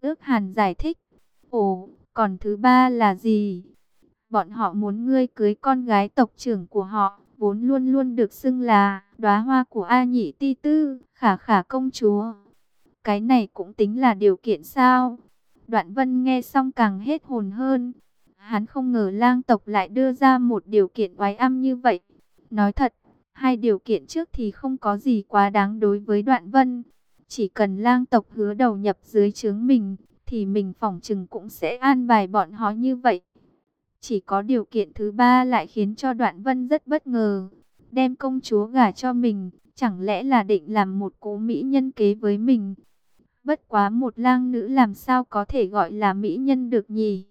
Ước hàn giải thích. Ồ, còn thứ ba là gì? Bọn họ muốn ngươi cưới con gái tộc trưởng của họ, vốn luôn luôn được xưng là đóa hoa của A Nhị Ti Tư, khả khả công chúa. Cái này cũng tính là điều kiện sao? Đoạn vân nghe xong càng hết hồn hơn. Hắn không ngờ lang tộc lại đưa ra một điều kiện oái âm như vậy. Nói thật, Hai điều kiện trước thì không có gì quá đáng đối với đoạn vân. Chỉ cần lang tộc hứa đầu nhập dưới chướng mình, thì mình phỏng chừng cũng sẽ an bài bọn họ như vậy. Chỉ có điều kiện thứ ba lại khiến cho đoạn vân rất bất ngờ. Đem công chúa gả cho mình, chẳng lẽ là định làm một cố mỹ nhân kế với mình. Bất quá một lang nữ làm sao có thể gọi là mỹ nhân được nhỉ?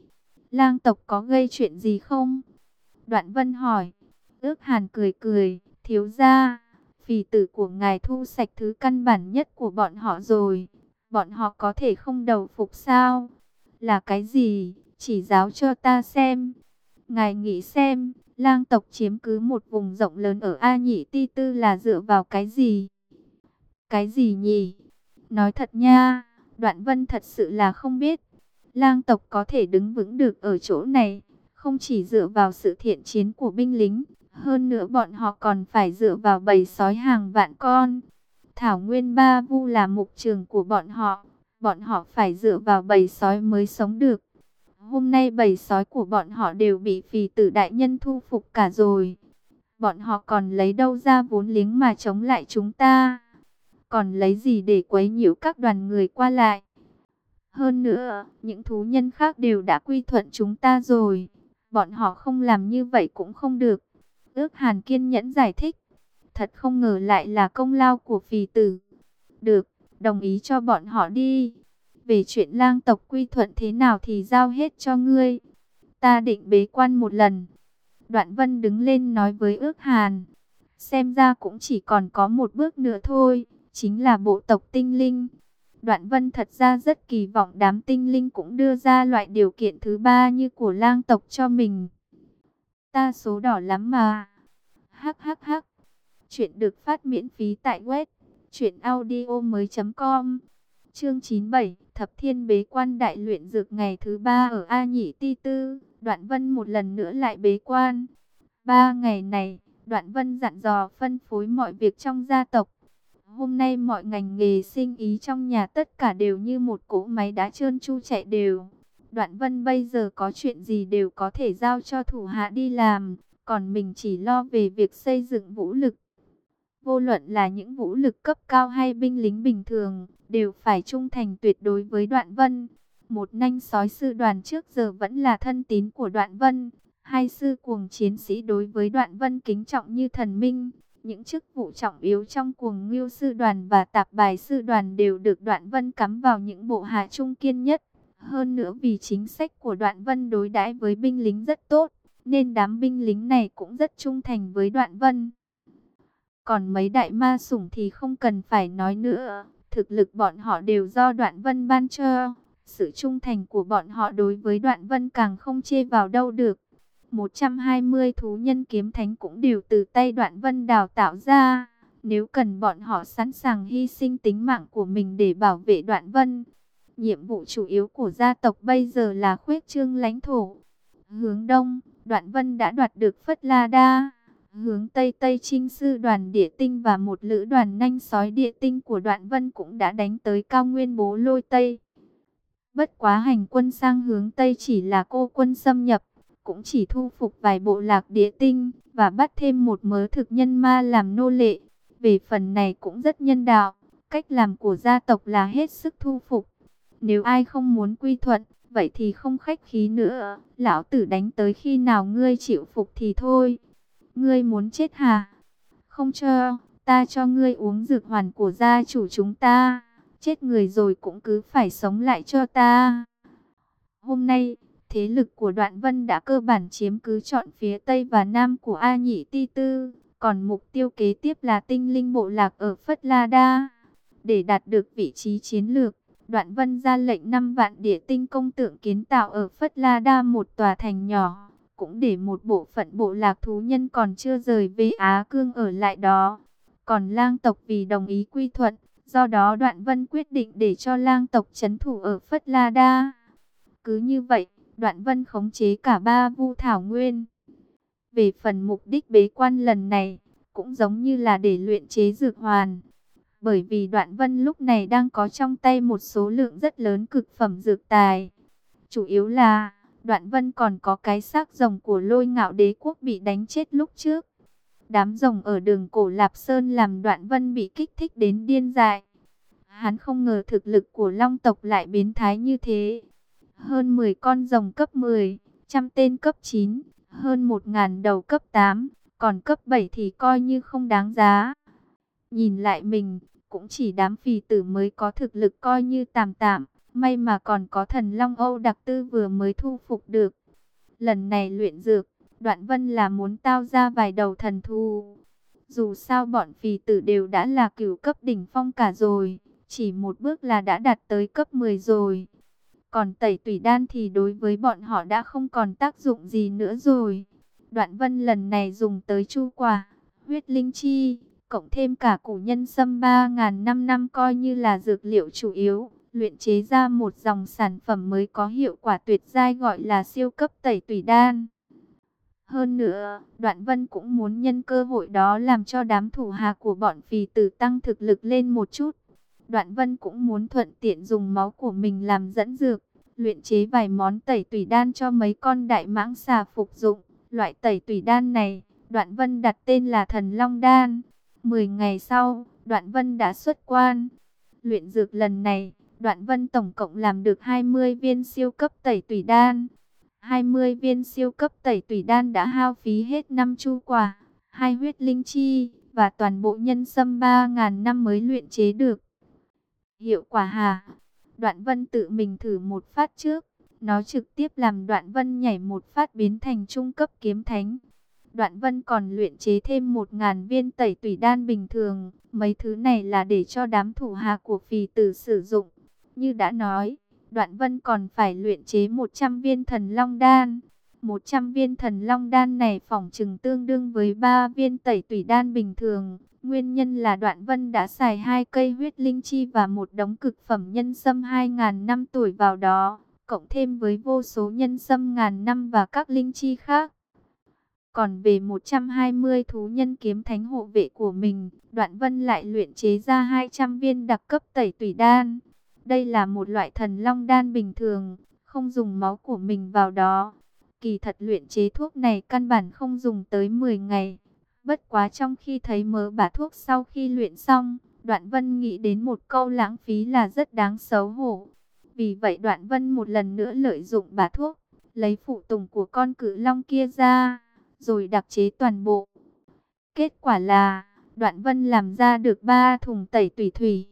Lang tộc có gây chuyện gì không? Đoạn vân hỏi. Ước hàn cười cười. Thiếu gia, phì tử của ngài thu sạch thứ căn bản nhất của bọn họ rồi. Bọn họ có thể không đầu phục sao? Là cái gì? Chỉ giáo cho ta xem. Ngài nghĩ xem, lang tộc chiếm cứ một vùng rộng lớn ở A Nhị Ti Tư là dựa vào cái gì? Cái gì nhỉ? Nói thật nha, đoạn vân thật sự là không biết. Lang tộc có thể đứng vững được ở chỗ này, không chỉ dựa vào sự thiện chiến của binh lính, hơn nữa bọn họ còn phải dựa vào bầy sói hàng vạn con. Thảo Nguyên Ba Vu là mục trường của bọn họ. Bọn họ phải dựa vào bầy sói mới sống được. Hôm nay bầy sói của bọn họ đều bị phì tử đại nhân thu phục cả rồi. Bọn họ còn lấy đâu ra vốn liếng mà chống lại chúng ta. Còn lấy gì để quấy nhiễu các đoàn người qua lại. Hơn nữa, những thú nhân khác đều đã quy thuận chúng ta rồi. Bọn họ không làm như vậy cũng không được. Ước hàn kiên nhẫn giải thích. Thật không ngờ lại là công lao của phì tử. Được, đồng ý cho bọn họ đi. Về chuyện lang tộc quy thuận thế nào thì giao hết cho ngươi. Ta định bế quan một lần. Đoạn vân đứng lên nói với ước hàn. Xem ra cũng chỉ còn có một bước nữa thôi. Chính là bộ tộc tinh linh. Đoạn vân thật ra rất kỳ vọng đám tinh linh cũng đưa ra loại điều kiện thứ ba như của lang tộc cho mình. Ta số đỏ lắm mà. Hắc hắc hắc. Chuyện được phát miễn phí tại web. Chuyện audio mới com. Chương 97. Thập thiên bế quan đại luyện dược ngày thứ ba ở A Nhĩ Ti Tư. Đoạn vân một lần nữa lại bế quan. Ba ngày này, đoạn vân dặn dò phân phối mọi việc trong gia tộc Hôm nay mọi ngành nghề sinh ý trong nhà tất cả đều như một cỗ máy đá trơn chu chạy đều. Đoạn vân bây giờ có chuyện gì đều có thể giao cho thủ hạ đi làm, còn mình chỉ lo về việc xây dựng vũ lực. Vô luận là những vũ lực cấp cao hay binh lính bình thường, đều phải trung thành tuyệt đối với đoạn vân. Một nanh sói sư đoàn trước giờ vẫn là thân tín của đoạn vân, hai sư cuồng chiến sĩ đối với đoạn vân kính trọng như thần minh. Những chức vụ trọng yếu trong cuồng ngưu sư đoàn và tạp bài sư đoàn đều được đoạn vân cắm vào những bộ hạ trung kiên nhất. Hơn nữa vì chính sách của đoạn vân đối đãi với binh lính rất tốt, nên đám binh lính này cũng rất trung thành với đoạn vân. Còn mấy đại ma sủng thì không cần phải nói nữa, thực lực bọn họ đều do đoạn vân ban cho. Sự trung thành của bọn họ đối với đoạn vân càng không chê vào đâu được. 120 thú nhân kiếm thánh cũng đều từ tay đoạn vân đào tạo ra. Nếu cần bọn họ sẵn sàng hy sinh tính mạng của mình để bảo vệ đoạn vân. Nhiệm vụ chủ yếu của gia tộc bây giờ là khuếch trương lãnh thổ. Hướng đông, đoạn vân đã đoạt được Phất La Đa. Hướng Tây Tây Trinh Sư đoàn địa tinh và một lữ đoàn nanh sói địa tinh của đoạn vân cũng đã đánh tới cao nguyên bố lôi Tây. Bất quá hành quân sang hướng Tây chỉ là cô quân xâm nhập cũng chỉ thu phục vài bộ lạc địa tinh và bắt thêm một mớ thực nhân ma làm nô lệ. Về phần này cũng rất nhân đạo, cách làm của gia tộc là hết sức thu phục. Nếu ai không muốn quy thuận, vậy thì không khách khí nữa, lão tử đánh tới khi nào ngươi chịu phục thì thôi. Ngươi muốn chết hả? Không cho, ta cho ngươi uống dược hoàn của gia chủ chúng ta. Chết người rồi cũng cứ phải sống lại cho ta. Hôm nay, Thế lực của Đoạn Vân đã cơ bản chiếm cứ chọn phía Tây và Nam của A Nhĩ Ti Tư, còn mục tiêu kế tiếp là tinh linh bộ lạc ở Phất La Đa. Để đạt được vị trí chiến lược, Đoạn Vân ra lệnh 5 vạn địa tinh công tượng kiến tạo ở Phất La Đa một tòa thành nhỏ, cũng để một bộ phận bộ lạc thú nhân còn chưa rời về Á Cương ở lại đó. Còn lang tộc vì đồng ý quy thuận, do đó Đoạn Vân quyết định để cho lang tộc chấn thủ ở Phất La Đa. Cứ như vậy, Đoạn Vân khống chế cả ba vu thảo nguyên. Về phần mục đích bế quan lần này, cũng giống như là để luyện chế dược hoàn. Bởi vì Đoạn Vân lúc này đang có trong tay một số lượng rất lớn cực phẩm dược tài. Chủ yếu là, Đoạn Vân còn có cái xác rồng của lôi ngạo đế quốc bị đánh chết lúc trước. Đám rồng ở đường cổ Lạp Sơn làm Đoạn Vân bị kích thích đến điên dại. Hắn không ngờ thực lực của Long tộc lại biến thái như thế hơn 10 con rồng cấp 10, trăm tên cấp 9, hơn 1.000 đầu cấp 8, còn cấp 7 thì coi như không đáng giá. Nhìn lại mình, cũng chỉ đám phì tử mới có thực lực coi như tạm tạm, may mà còn có thần Long Âu đặc tư vừa mới thu phục được. Lần này luyện dược, Đoạn Vân là muốn tao ra vài đầu thần thu Dù sao bọn phì tử đều đã là cửu cấp đỉnh phong cả rồi, chỉ một bước là đã đạt tới cấp 10 rồi. Còn tẩy tủy đan thì đối với bọn họ đã không còn tác dụng gì nữa rồi. Đoạn vân lần này dùng tới chu quả, huyết linh chi, cộng thêm cả củ nhân sâm 3.000 năm năm coi như là dược liệu chủ yếu. Luyện chế ra một dòng sản phẩm mới có hiệu quả tuyệt giai gọi là siêu cấp tẩy tủy đan. Hơn nữa, Đoạn Vân cũng muốn nhân cơ hội đó làm cho đám thủ hạ của bọn phì tử tăng thực lực lên một chút. Đoạn Vân cũng muốn thuận tiện dùng máu của mình làm dẫn dược, luyện chế vài món tẩy tủy đan cho mấy con đại mãng xà phục dụng. Loại tẩy tủy đan này, Đoạn Vân đặt tên là Thần Long Đan. Mười ngày sau, Đoạn Vân đã xuất quan. Luyện dược lần này, Đoạn Vân tổng cộng làm được 20 viên siêu cấp tẩy tủy đan. 20 viên siêu cấp tẩy tủy đan đã hao phí hết năm chu quả. hai huyết linh chi, và toàn bộ nhân sâm 3.000 năm mới luyện chế được. Hiệu quả hà, đoạn vân tự mình thử một phát trước, nó trực tiếp làm đoạn vân nhảy một phát biến thành trung cấp kiếm thánh. Đoạn vân còn luyện chế thêm 1.000 viên tẩy tủy đan bình thường, mấy thứ này là để cho đám thủ hạ của phì tử sử dụng. Như đã nói, đoạn vân còn phải luyện chế 100 viên thần long đan. 100 viên thần long đan này phỏng chừng tương đương với 3 viên tẩy tủy đan bình thường. Nguyên nhân là đoạn vân đã xài hai cây huyết linh chi và một đống cực phẩm nhân sâm 2.000 năm tuổi vào đó, cộng thêm với vô số nhân sâm ngàn năm và các linh chi khác. Còn về 120 thú nhân kiếm thánh hộ vệ của mình, đoạn vân lại luyện chế ra 200 viên đặc cấp tẩy tủy đan. Đây là một loại thần long đan bình thường, không dùng máu của mình vào đó. Kỳ thật luyện chế thuốc này căn bản không dùng tới 10 ngày. Bất quá trong khi thấy mớ bả thuốc sau khi luyện xong, Đoạn Vân nghĩ đến một câu lãng phí là rất đáng xấu hổ. Vì vậy Đoạn Vân một lần nữa lợi dụng bả thuốc, lấy phụ tùng của con cử long kia ra, rồi đặc chế toàn bộ. Kết quả là, Đoạn Vân làm ra được 3 thùng tẩy tùy thủy.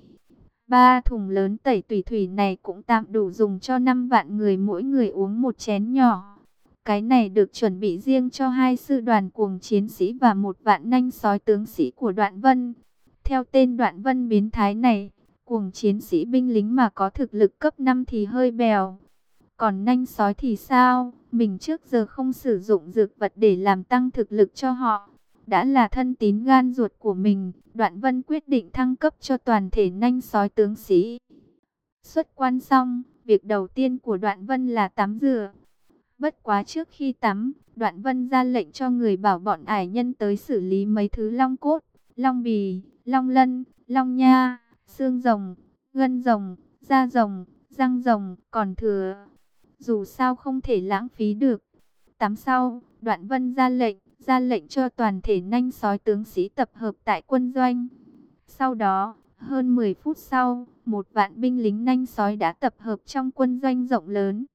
Ba thùng lớn tẩy tùy thủy này cũng tạm đủ dùng cho 5 vạn người mỗi người uống một chén nhỏ. Cái này được chuẩn bị riêng cho hai sư đoàn cuồng chiến sĩ và một vạn nanh sói tướng sĩ của đoạn vân. Theo tên đoạn vân biến thái này, cuồng chiến sĩ binh lính mà có thực lực cấp 5 thì hơi bèo. Còn nanh sói thì sao? Mình trước giờ không sử dụng dược vật để làm tăng thực lực cho họ. Đã là thân tín gan ruột của mình, đoạn vân quyết định thăng cấp cho toàn thể nhanh sói tướng sĩ. Xuất quan xong, việc đầu tiên của đoạn vân là tắm rửa. Bất quá trước khi tắm, đoạn vân ra lệnh cho người bảo bọn ải nhân tới xử lý mấy thứ long cốt, long bì, long lân, long nha, xương rồng, gân rồng, da rồng, răng rồng, còn thừa. Dù sao không thể lãng phí được. Tắm sau, đoạn vân ra lệnh, ra lệnh cho toàn thể nanh sói tướng sĩ tập hợp tại quân doanh. Sau đó, hơn 10 phút sau, một vạn binh lính nanh sói đã tập hợp trong quân doanh rộng lớn.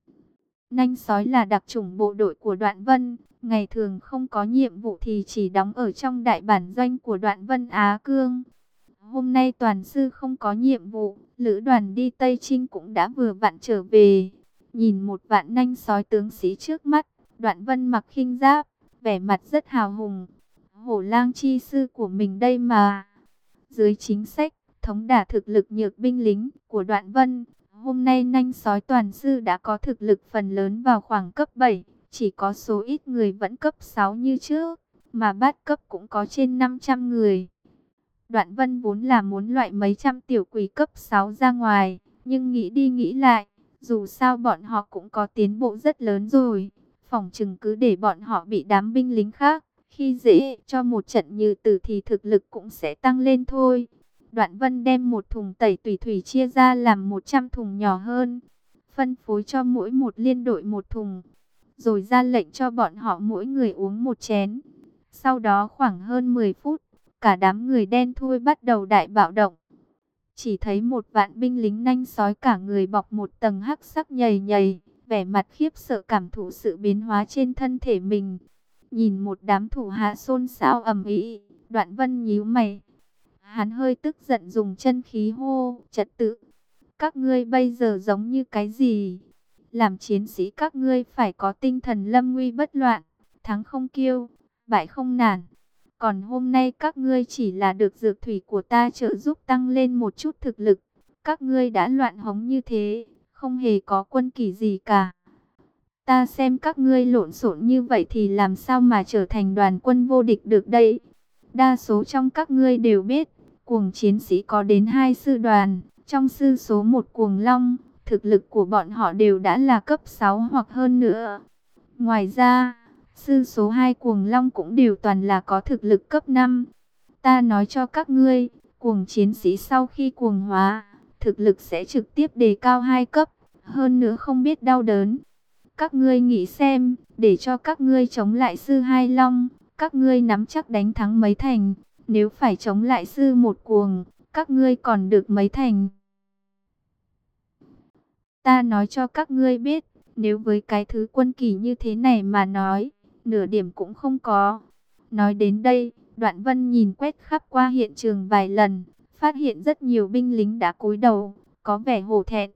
Nanh sói là đặc chủng bộ đội của Đoạn Vân, ngày thường không có nhiệm vụ thì chỉ đóng ở trong đại bản doanh của Đoạn Vân Á Cương. Hôm nay toàn sư không có nhiệm vụ, lữ đoàn đi Tây Trinh cũng đã vừa vặn trở về. Nhìn một vạn nanh sói tướng sĩ trước mắt, Đoạn Vân mặc khinh giáp, vẻ mặt rất hào hùng. Hổ lang chi sư của mình đây mà. Dưới chính sách, thống đả thực lực nhược binh lính của Đoạn Vân, Hôm nay nanh sói toàn sư đã có thực lực phần lớn vào khoảng cấp 7, chỉ có số ít người vẫn cấp 6 như trước, mà bát cấp cũng có trên 500 người. Đoạn vân vốn là muốn loại mấy trăm tiểu quỷ cấp 6 ra ngoài, nhưng nghĩ đi nghĩ lại, dù sao bọn họ cũng có tiến bộ rất lớn rồi, phòng chừng cứ để bọn họ bị đám binh lính khác, khi dễ cho một trận như tử thì thực lực cũng sẽ tăng lên thôi. Đoạn Vân đem một thùng tẩy tùy thủy chia ra làm 100 thùng nhỏ hơn, phân phối cho mỗi một liên đội một thùng, rồi ra lệnh cho bọn họ mỗi người uống một chén. Sau đó khoảng hơn 10 phút, cả đám người đen thui bắt đầu đại bạo động. Chỉ thấy một vạn binh lính nanh sói cả người bọc một tầng hắc sắc nhầy nhầy, vẻ mặt khiếp sợ cảm thụ sự biến hóa trên thân thể mình. Nhìn một đám thủ hạ xôn xao ầm ĩ, Đoạn Vân nhíu mày, Hắn hơi tức giận dùng chân khí hô, trật tự. Các ngươi bây giờ giống như cái gì? Làm chiến sĩ các ngươi phải có tinh thần lâm nguy bất loạn, thắng không kiêu, bại không nản. Còn hôm nay các ngươi chỉ là được dược thủy của ta trợ giúp tăng lên một chút thực lực. Các ngươi đã loạn hống như thế, không hề có quân kỳ gì cả. Ta xem các ngươi lộn xộn như vậy thì làm sao mà trở thành đoàn quân vô địch được đây? Đa số trong các ngươi đều biết, cuồng chiến sĩ có đến hai sư đoàn, trong sư số một cuồng long, thực lực của bọn họ đều đã là cấp 6 hoặc hơn nữa. Ngoài ra, sư số 2 cuồng long cũng đều toàn là có thực lực cấp 5. Ta nói cho các ngươi, cuồng chiến sĩ sau khi cuồng hóa, thực lực sẽ trực tiếp đề cao hai cấp, hơn nữa không biết đau đớn. Các ngươi nghĩ xem, để cho các ngươi chống lại sư hai long, các ngươi nắm chắc đánh thắng mấy thành, nếu phải chống lại sư một cuồng, các ngươi còn được mấy thành. Ta nói cho các ngươi biết, nếu với cái thứ quân kỳ như thế này mà nói, nửa điểm cũng không có. Nói đến đây, Đoạn Vân nhìn quét khắp qua hiện trường vài lần, phát hiện rất nhiều binh lính đã cúi đầu, có vẻ hổ thẹn.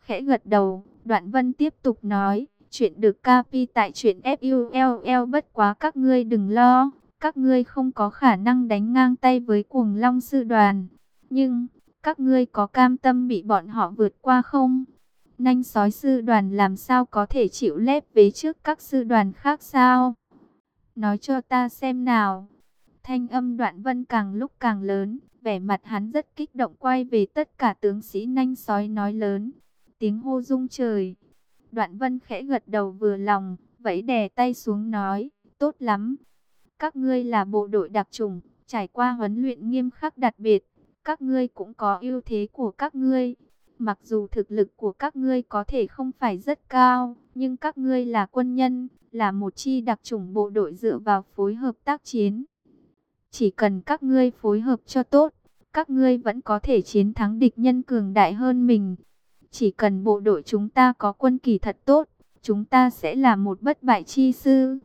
Khẽ gật đầu, Đoạn Vân tiếp tục nói, chuyện được capi tại chuyện FULL bất quá các ngươi đừng lo, các ngươi không có khả năng đánh ngang tay với cuồng long sư đoàn. Nhưng, các ngươi có cam tâm bị bọn họ vượt qua không? Nanh sói sư đoàn làm sao có thể chịu lép vế trước các sư đoàn khác sao? Nói cho ta xem nào. Thanh âm đoạn vân càng lúc càng lớn, vẻ mặt hắn rất kích động quay về tất cả tướng sĩ nanh sói nói lớn. Tiếng hô rung trời. Đoạn vân khẽ gật đầu vừa lòng, vẫy đè tay xuống nói, tốt lắm. Các ngươi là bộ đội đặc trùng, trải qua huấn luyện nghiêm khắc đặc biệt, các ngươi cũng có ưu thế của các ngươi. Mặc dù thực lực của các ngươi có thể không phải rất cao, nhưng các ngươi là quân nhân, là một chi đặc chủng bộ đội dựa vào phối hợp tác chiến. Chỉ cần các ngươi phối hợp cho tốt, các ngươi vẫn có thể chiến thắng địch nhân cường đại hơn mình. Chỉ cần bộ đội chúng ta có quân kỳ thật tốt, chúng ta sẽ là một bất bại chi sư.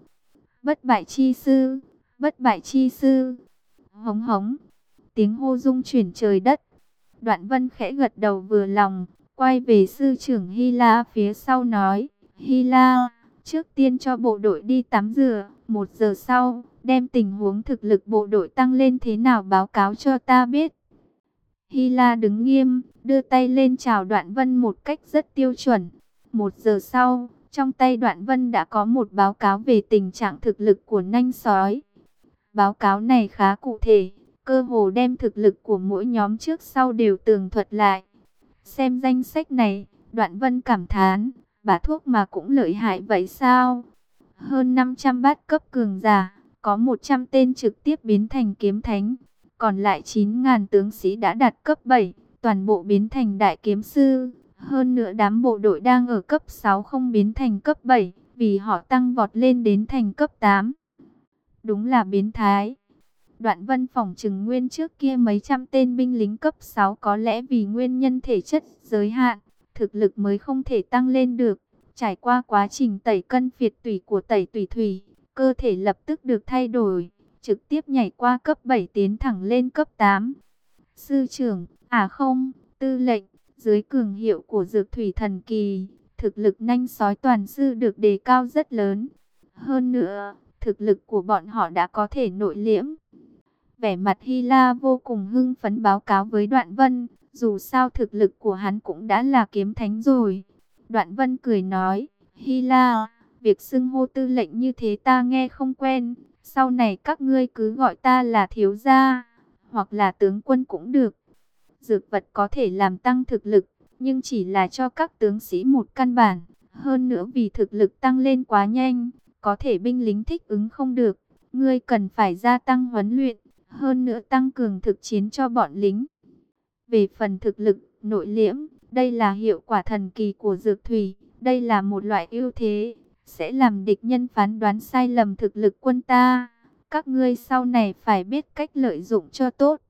Bất bại chi sư, bất bại chi sư. Hống hống, tiếng hô rung chuyển trời đất. Đoạn vân khẽ gật đầu vừa lòng, quay về sư trưởng Hy La phía sau nói, Hy La, trước tiên cho bộ đội đi tắm rửa, một giờ sau, đem tình huống thực lực bộ đội tăng lên thế nào báo cáo cho ta biết. Hy La đứng nghiêm, đưa tay lên chào đoạn vân một cách rất tiêu chuẩn. Một giờ sau, trong tay đoạn vân đã có một báo cáo về tình trạng thực lực của nanh sói. Báo cáo này khá cụ thể, cơ hồ đem thực lực của mỗi nhóm trước sau đều tường thuật lại. Xem danh sách này, đoạn vân cảm thán, bà thuốc mà cũng lợi hại vậy sao? Hơn 500 bát cấp cường giả, có 100 tên trực tiếp biến thành kiếm thánh, còn lại 9.000 tướng sĩ đã đạt cấp 7, toàn bộ biến thành đại kiếm sư. Hơn nữa đám bộ đội đang ở cấp 6 không biến thành cấp 7, vì họ tăng vọt lên đến thành cấp 8. Đúng là biến thái. Đoạn vân phòng trừng nguyên trước kia mấy trăm tên binh lính cấp 6 có lẽ vì nguyên nhân thể chất giới hạn, thực lực mới không thể tăng lên được. Trải qua quá trình tẩy cân phiệt tủy của tẩy tủy thủy, cơ thể lập tức được thay đổi, trực tiếp nhảy qua cấp 7 tiến thẳng lên cấp 8. Sư trưởng, à không, tư lệnh, dưới cường hiệu của dược thủy thần kỳ, thực lực nhanh sói toàn sư được đề cao rất lớn. Hơn nữa, thực lực của bọn họ đã có thể nội liễm. Vẻ mặt Hy La vô cùng hưng phấn báo cáo với Đoạn Vân, dù sao thực lực của hắn cũng đã là kiếm thánh rồi. Đoạn Vân cười nói, Hy La, việc xưng hô tư lệnh như thế ta nghe không quen, sau này các ngươi cứ gọi ta là thiếu gia, hoặc là tướng quân cũng được. Dược vật có thể làm tăng thực lực, nhưng chỉ là cho các tướng sĩ một căn bản. Hơn nữa vì thực lực tăng lên quá nhanh, có thể binh lính thích ứng không được. Ngươi cần phải gia tăng huấn luyện, hơn nữa tăng cường thực chiến cho bọn lính. Về phần thực lực, nội liễm, đây là hiệu quả thần kỳ của dược thủy, đây là một loại ưu thế, sẽ làm địch nhân phán đoán sai lầm thực lực quân ta. Các ngươi sau này phải biết cách lợi dụng cho tốt.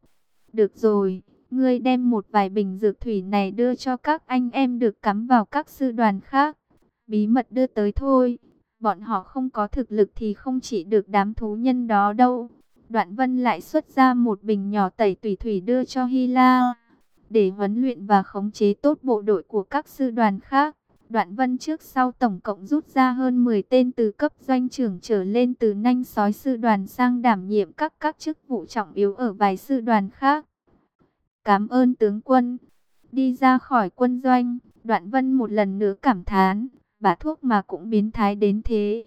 Được rồi, ngươi đem một vài bình dược thủy này đưa cho các anh em được cắm vào các sư đoàn khác. Bí mật đưa tới thôi, bọn họ không có thực lực thì không chỉ được đám thú nhân đó đâu. Đoạn Vân lại xuất ra một bình nhỏ tẩy tùy thủy đưa cho Hy La, để huấn luyện và khống chế tốt bộ đội của các sư đoàn khác. Đoạn Vân trước sau tổng cộng rút ra hơn 10 tên từ cấp doanh trưởng trở lên từ nanh sói sư đoàn sang đảm nhiệm các các chức vụ trọng yếu ở vài sư đoàn khác. Cảm ơn tướng quân. Đi ra khỏi quân doanh, Đoạn Vân một lần nữa cảm thán, bà thuốc mà cũng biến thái đến thế.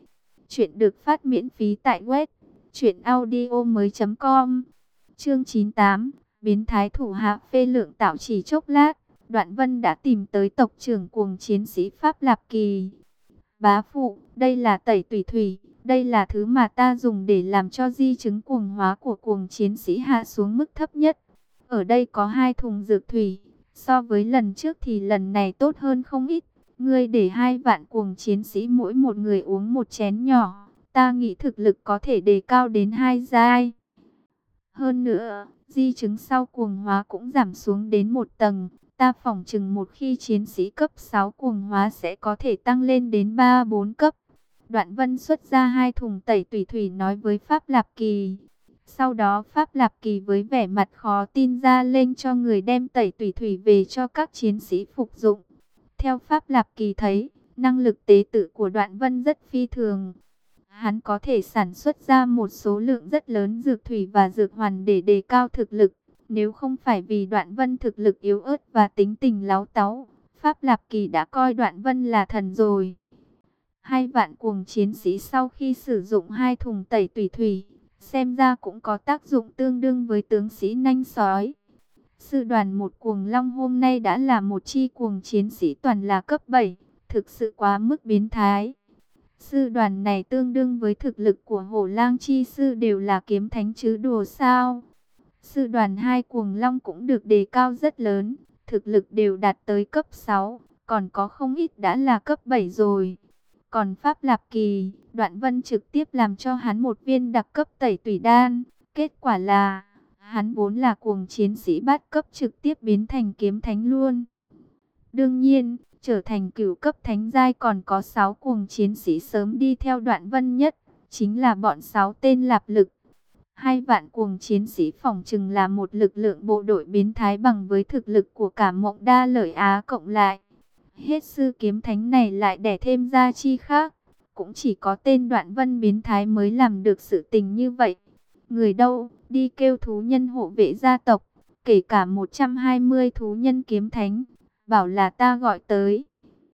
Chuyện được phát miễn phí tại web Chuyện audio mới com Chương 98 Biến thái thủ hạ phê lượng tạo chỉ chốc lát Đoạn vân đã tìm tới tộc trưởng cuồng chiến sĩ Pháp Lạp Kỳ Bá phụ, đây là tẩy tùy thủy Đây là thứ mà ta dùng để làm cho di chứng cuồng hóa của cuồng chiến sĩ hạ xuống mức thấp nhất Ở đây có hai thùng dược thủy So với lần trước thì lần này tốt hơn không ít Ngươi để hai vạn cuồng chiến sĩ mỗi một người uống một chén nhỏ ta nghĩ thực lực có thể đề cao đến hai giai. Hơn nữa, di chứng sau cuồng hóa cũng giảm xuống đến một tầng. Ta phỏng chừng một khi chiến sĩ cấp 6 cuồng hóa sẽ có thể tăng lên đến 3-4 cấp. Đoạn Vân xuất ra hai thùng tẩy tùy thủy nói với Pháp Lạp Kỳ. Sau đó Pháp Lạp Kỳ với vẻ mặt khó tin ra lên cho người đem tẩy tùy thủy về cho các chiến sĩ phục dụng. Theo Pháp Lạp Kỳ thấy, năng lực tế tự của Đoạn Vân rất phi thường. Hắn có thể sản xuất ra một số lượng rất lớn dược thủy và dược hoàn để đề cao thực lực. Nếu không phải vì Đoạn Vân thực lực yếu ớt và tính tình láo táo, Pháp Lạp Kỳ đã coi Đoạn Vân là thần rồi. Hai vạn cuồng chiến sĩ sau khi sử dụng hai thùng tẩy tùy thủy, xem ra cũng có tác dụng tương đương với tướng sĩ nanh sói. Sư đoàn một cuồng long hôm nay đã là một chi cuồng chiến sĩ toàn là cấp 7, thực sự quá mức biến thái. Sư đoàn này tương đương với thực lực của hổ lang chi sư đều là kiếm thánh chứ đùa sao. Sư đoàn hai cuồng long cũng được đề cao rất lớn, thực lực đều đạt tới cấp 6, còn có không ít đã là cấp 7 rồi. Còn Pháp Lạp Kỳ, Đoạn Vân trực tiếp làm cho hắn một viên đặc cấp tẩy tủy đan. Kết quả là, hắn vốn là cuồng chiến sĩ bát cấp trực tiếp biến thành kiếm thánh luôn. Đương nhiên, trở thành cửu cấp thánh giai còn có 6 cuồng chiến sĩ sớm đi theo Đoạn Vân nhất, chính là bọn 6 tên lạp lực. Hai vạn cuồng chiến sĩ phòng trừng là một lực lượng bộ đội biến thái bằng với thực lực của cả mộng đa lợi Á cộng lại. Hết sư kiếm thánh này lại đẻ thêm gia chi khác. Cũng chỉ có tên đoạn vân biến thái mới làm được sự tình như vậy. Người đâu, đi kêu thú nhân hộ vệ gia tộc, kể cả 120 thú nhân kiếm thánh, bảo là ta gọi tới.